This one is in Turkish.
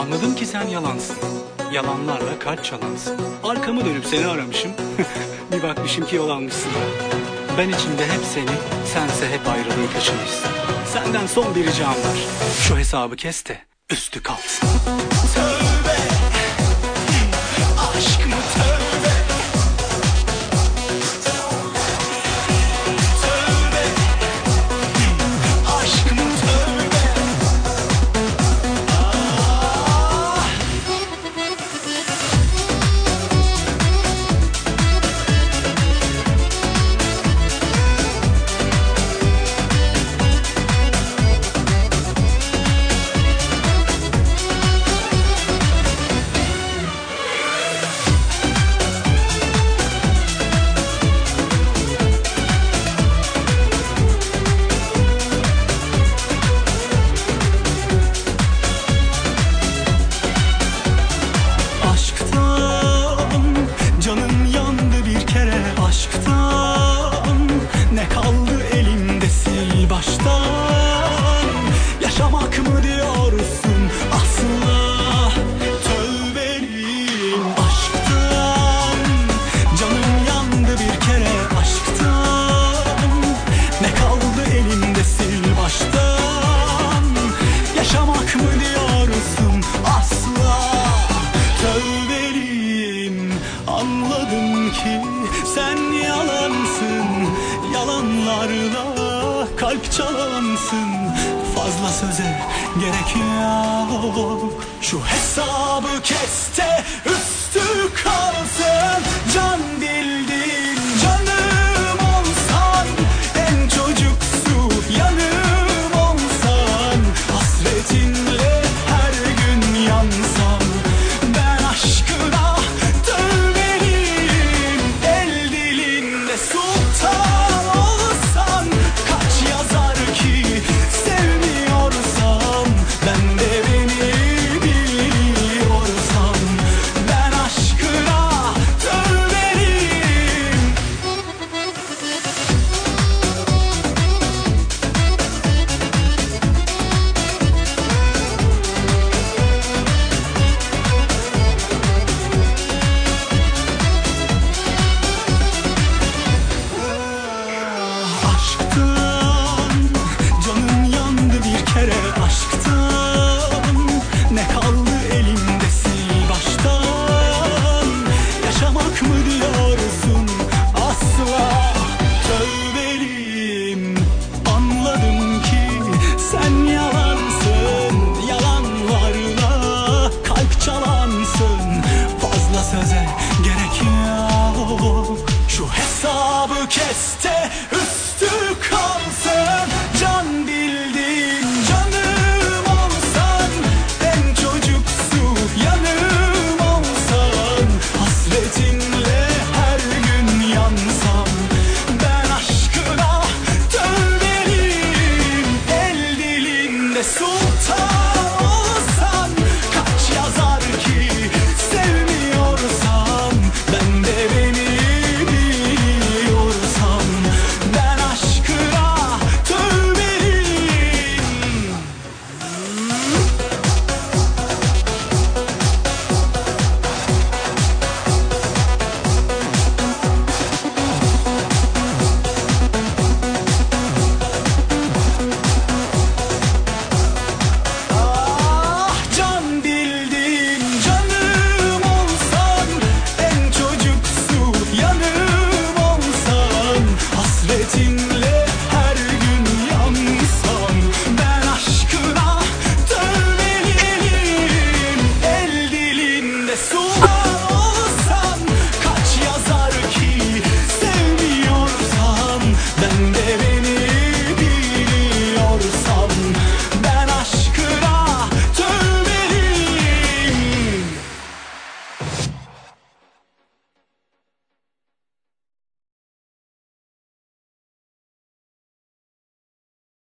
Anladım ki sen yalansın. Yalanlarla kalp çalansın. Arkamı dönüp seni aramışım. bir bakmışım ki yolanmışsın. Ben içimde hep seni, sense hep ayrılığın kaçınmışsın. Senden son bir ricam var. Şu hesabı kes de üstü kalsın. Söyle. Anladım ki sen yalansın. Yalanlarla kalp çalansın. Fazla söze gerek yok. Şu hesabı kes de üstü kalsın.